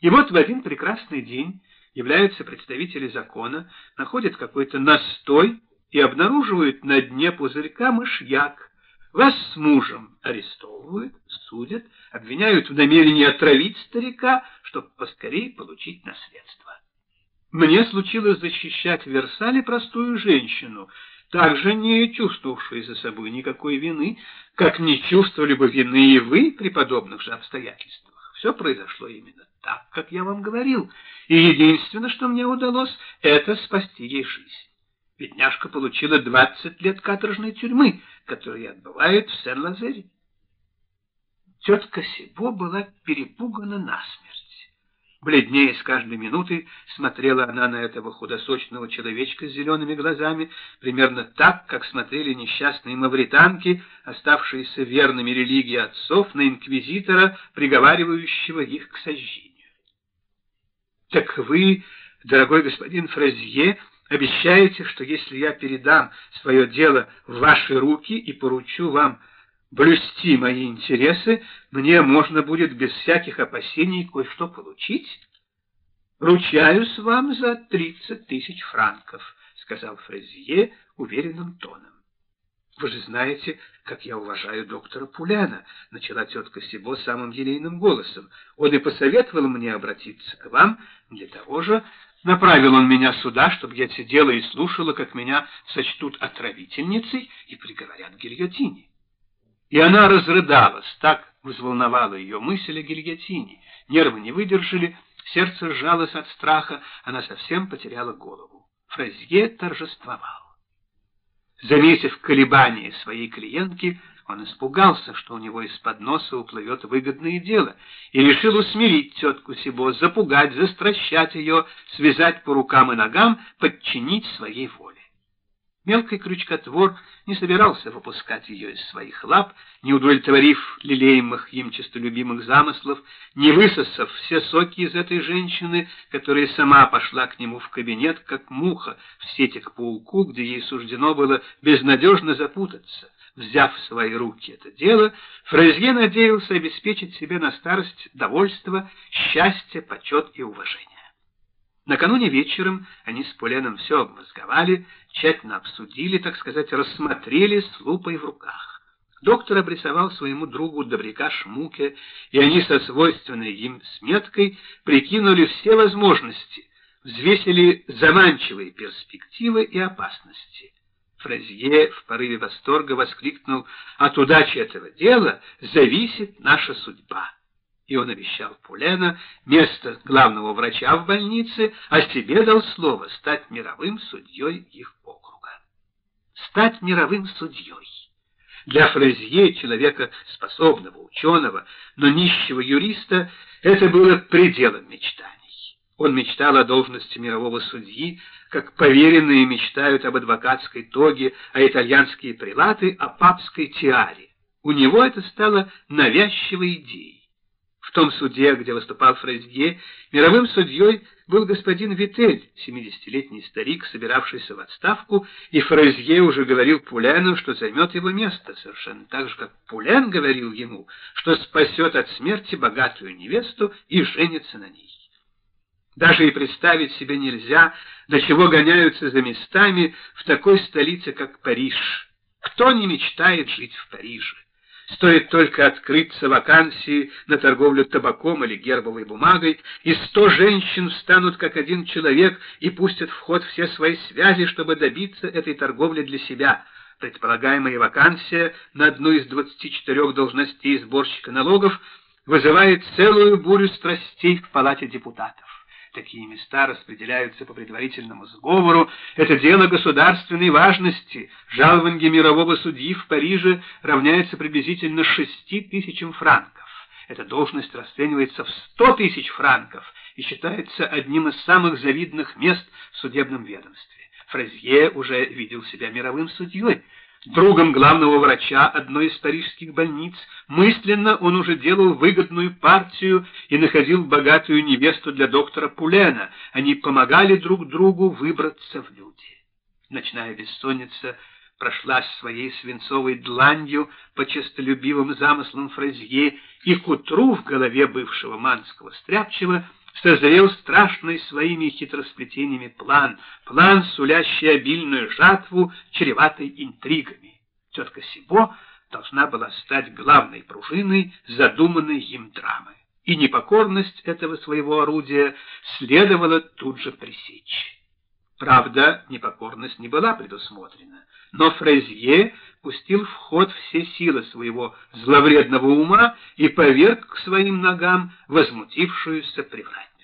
И вот в один прекрасный день являются представители закона, находят какой-то настой и обнаруживают на дне пузырька мышьяк. Вас с мужем арестовывают, судят, обвиняют в намерении отравить старика, чтобы поскорее получить наследство. Мне случилось защищать в Версале простую женщину, также не чувствовавшую за собой никакой вины, как не чувствовали бы вины и вы при подобных же обстоятельствах. Все произошло именно так, как я вам говорил, и единственное, что мне удалось, это спасти ей жизнь. Бедняжка получила двадцать лет каторжной тюрьмы, которую отбывает в Сен-Лазере. Тетка Сибо была перепугана насмерть. Бледнее с каждой минуты смотрела она на этого худосочного человечка с зелеными глазами, примерно так, как смотрели несчастные мавританки, оставшиеся верными религии отцов, на инквизитора, приговаривающего их к сожжению. «Так вы, дорогой господин Фразье, обещаете, что если я передам свое дело в ваши руки и поручу вам блюсти мои интересы, мне можно будет без всяких опасений кое-что получить? Ручаюсь вам за тридцать тысяч франков, сказал Фрезье уверенным тоном. Вы же знаете, как я уважаю доктора Пуляна, начала тетка Сибо самым елейным голосом. Он и посоветовал мне обратиться к вам для того же, направил он меня сюда, чтобы я сидела и слушала, как меня сочтут отравительницей и приговорят к гильотине. И она разрыдалась, так взволновала ее мысль о гильотине. Нервы не выдержали, сердце сжалось от страха, она совсем потеряла голову. Фразье торжествовал. Заметив колебания своей клиентки, он испугался, что у него из-под носа уплывет выгодное дело, и решил усмирить тетку Сибо, запугать, застращать ее, связать по рукам и ногам, подчинить своей воле. Мелкий крючкотвор не собирался выпускать ее из своих лап, не удовлетворив лелеемых им честолюбимых замыслов, не высосав все соки из этой женщины, которая сама пошла к нему в кабинет, как муха в сети к пауку, где ей суждено было безнадежно запутаться. Взяв в свои руки это дело, Фрезье надеялся обеспечить себе на старость довольство, счастье, почет и уважение. Накануне вечером они с Поленом все обмозговали, тщательно обсудили, так сказать, рассмотрели с лупой в руках. Доктор обрисовал своему другу добряка Шмуке, и они со свойственной им сметкой прикинули все возможности, взвесили заманчивые перспективы и опасности. Фразье в порыве восторга воскликнул «От удачи этого дела зависит наша судьба» и он обещал Пулена место главного врача в больнице, а себе дал слово стать мировым судьей их округа. Стать мировым судьей. Для Фрезье, человека способного, ученого, но нищего юриста, это было пределом мечтаний. Он мечтал о должности мирового судьи, как поверенные мечтают об адвокатской тоге, а итальянские прилаты — о папской тиаре. У него это стало навязчивой идеей. Том суде, где выступал Фрезье, мировым судьей был господин Витель, 70-летний старик, собиравшийся в отставку, и Фрезье уже говорил Пулену, что займет его место, совершенно так же, как Пулен говорил ему, что спасет от смерти богатую невесту и женится на ней. Даже и представить себе нельзя, до чего гоняются за местами в такой столице, как Париж. Кто не мечтает жить в Париже? Стоит только открыться вакансии на торговлю табаком или гербовой бумагой, и сто женщин встанут как один человек и пустят в ход все свои связи, чтобы добиться этой торговли для себя. Предполагаемая вакансия на одну из 24 должностей сборщика налогов вызывает целую бурю страстей в Палате депутатов. Такие места распределяются по предварительному сговору. Это дело государственной важности. Жалование мирового судьи в Париже равняется приблизительно шести тысячам франков. Эта должность расценивается в сто тысяч франков и считается одним из самых завидных мест в судебном ведомстве. Фразье уже видел себя мировым судьей другом главного врача одной из парижских больниц. Мысленно он уже делал выгодную партию и находил богатую невесту для доктора Пулена. Они помогали друг другу выбраться в люди. Ночная бессонница прошлась своей свинцовой дланью по честолюбивым замыслам Фразье, и к утру в голове бывшего манского стряпчего созрел страшный своими хитросплетениями план, план, сулящий обильную жатву, чреватой интригами. Тетка Сибо должна была стать главной пружиной задуманной им драмы, и непокорность этого своего орудия следовало тут же пресечь. Правда, непокорность не была предусмотрена, но Фрезье пустил в ход все силы своего зловредного ума и поверг к своим ногам возмутившуюся приврать.